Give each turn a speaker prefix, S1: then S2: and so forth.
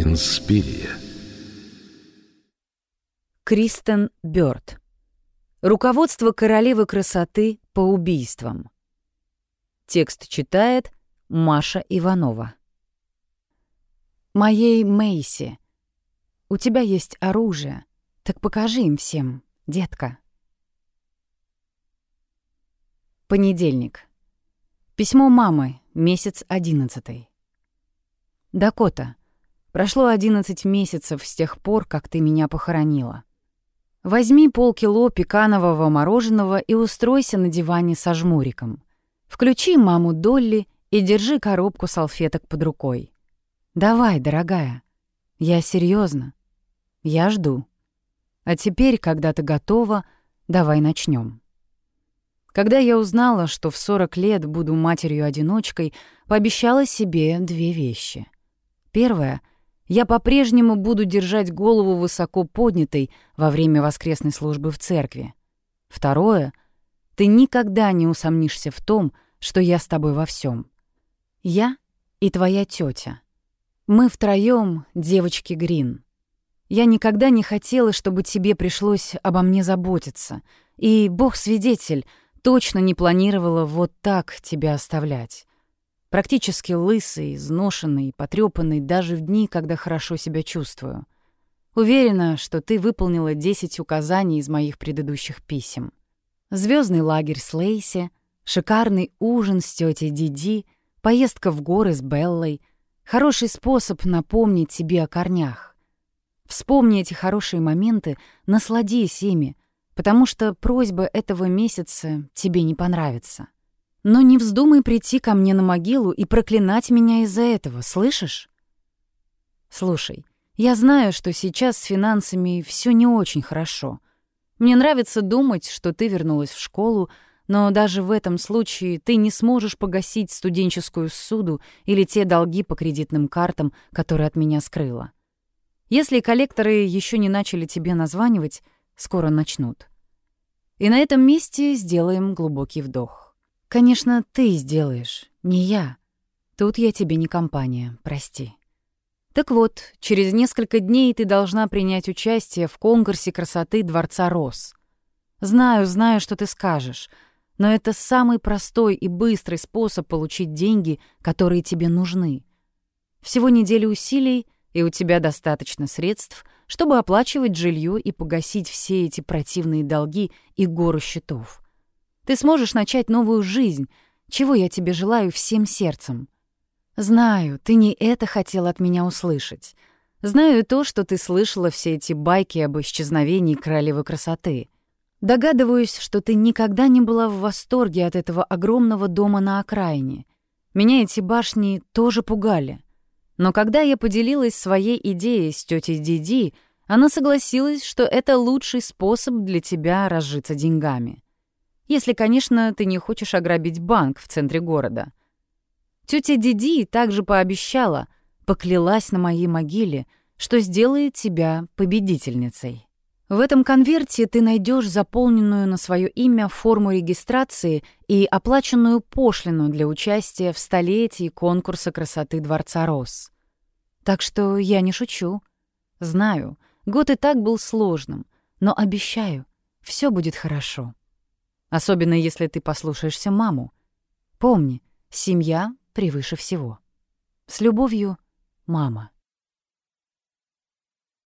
S1: Инспирия.
S2: Кристен Бёрд. Руководство королевы красоты по убийствам. Текст читает Маша Иванова. Моей Мейси. У тебя есть оружие, так покажи им всем, детка. Понедельник. Письмо мамы, месяц одиннадцатый. Дакота, прошло одиннадцать месяцев с тех пор, как ты меня похоронила. Возьми полкило пеканового мороженого и устройся на диване со жмуриком. Включи маму Долли и держи коробку салфеток под рукой. Давай, дорогая. Я серьезно. Я жду. А теперь, когда ты готова, давай начнем. Когда я узнала, что в 40 лет буду матерью-одиночкой, пообещала себе две вещи. Первое — я по-прежнему буду держать голову высоко поднятой во время воскресной службы в церкви. Второе — ты никогда не усомнишься в том, что я с тобой во всем. Я и твоя тетя. Мы втроем девочки Грин. Я никогда не хотела, чтобы тебе пришлось обо мне заботиться. И, бог свидетель, точно не планировала вот так тебя оставлять. Практически лысый, изношенный, потрёпанный даже в дни, когда хорошо себя чувствую. Уверена, что ты выполнила 10 указаний из моих предыдущих писем. Звездный лагерь с Лейси, шикарный ужин с тетей Диди, поездка в горы с Беллой — хороший способ напомнить тебе о корнях. Вспомни эти хорошие моменты, насладись ими — потому что просьба этого месяца тебе не понравится. Но не вздумай прийти ко мне на могилу и проклинать меня из-за этого, слышишь? Слушай, я знаю, что сейчас с финансами все не очень хорошо. Мне нравится думать, что ты вернулась в школу, но даже в этом случае ты не сможешь погасить студенческую суду или те долги по кредитным картам, которые от меня скрыла. Если коллекторы еще не начали тебе названивать, скоро начнут. И на этом месте сделаем глубокий вдох. Конечно, ты сделаешь, не я. Тут я тебе не компания, прости. Так вот, через несколько дней ты должна принять участие в конкурсе красоты Дворца Рос. Знаю, знаю, что ты скажешь, но это самый простой и быстрый способ получить деньги, которые тебе нужны. Всего недели усилий — и у тебя достаточно средств, чтобы оплачивать жилье и погасить все эти противные долги и гору счетов. Ты сможешь начать новую жизнь, чего я тебе желаю всем сердцем. Знаю, ты не это хотел от меня услышать. Знаю то, что ты слышала все эти байки об исчезновении королевы красоты. Догадываюсь, что ты никогда не была в восторге от этого огромного дома на окраине. Меня эти башни тоже пугали. Но когда я поделилась своей идеей с тетей Диди, она согласилась, что это лучший способ для тебя разжиться деньгами. Если, конечно, ты не хочешь ограбить банк в центре города. Тетя Диди также пообещала, поклялась на моей могиле, что сделает тебя победительницей. В этом конверте ты найдешь заполненную на свое имя форму регистрации и оплаченную пошлину для участия в столетии конкурса красоты Дворца Рос. Так что я не шучу. Знаю, год и так был сложным, но обещаю, все будет хорошо. Особенно если ты послушаешься маму. Помни, семья превыше всего. С любовью, мама.